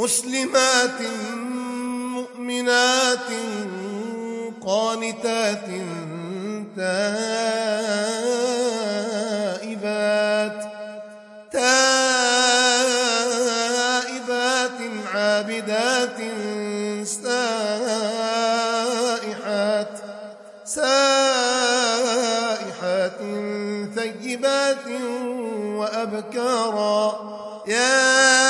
مسلمات مؤمنات قانتات تائبات تائبات عابدات سائحات سائحات ثيبات وأبكارا. يا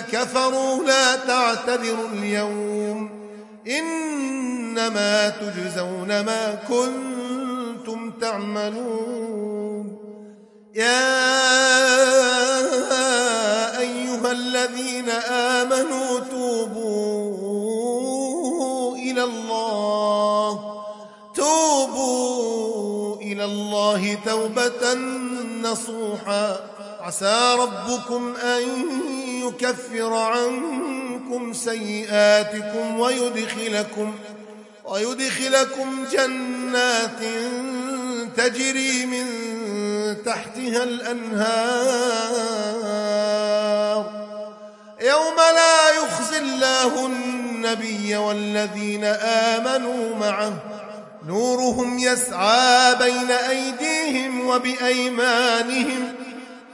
كفروا لا تعتذروا اليوم إنما تجزون ما كنتم تعملون يا أيها الذين آمنوا توبوا إلى الله توبوا إلى الله توبة نصوحا. عسى ربكم أن يكفر عنكم سيئاتكم ويدخلكم ويدخلكم جنات تجري من تحتها الأنهار. يوم لا يخزي الله النبي والذين آمنوا معه. نورهم يسعى بين أيديهم وبأيمانهم.